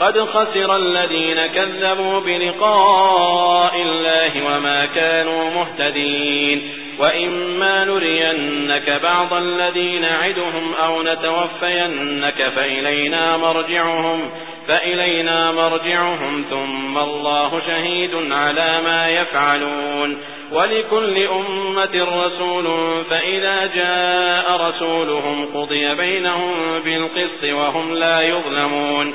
قد خسر الذين كذبوا بلقاء الله وما كانوا مهتدين. وإما نرينك بعض الذين نعدهم أو نتوفينك فإلينا مرجعهم فإلينا مرجعهم ثم الله شهيد على ما يفعلون. ولكل أمة رسول فإذا جاء رسولهم قضي بينهم بالقسط وهم لا يظلمون.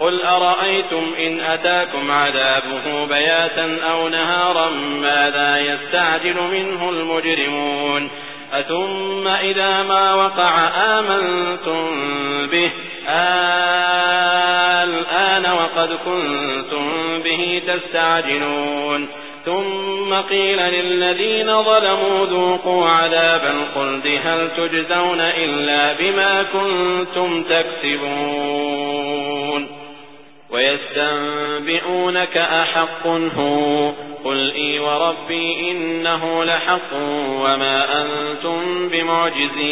قل أرأيتم إن أتاكم عذابه بياتا أو نهارا ماذا يستعجل منه المجرمون أثم إذا ما وقع آمنتم به الآن وقد كنتم به تستعجلون ثم قيل للذين ظلموا ذوقوا عذاب الخلد هل تجزون إلا بما كنتم تكسبون ويستنبئونك أحق هو قل إي وربي إنه لحق وما أنتم بمعجزين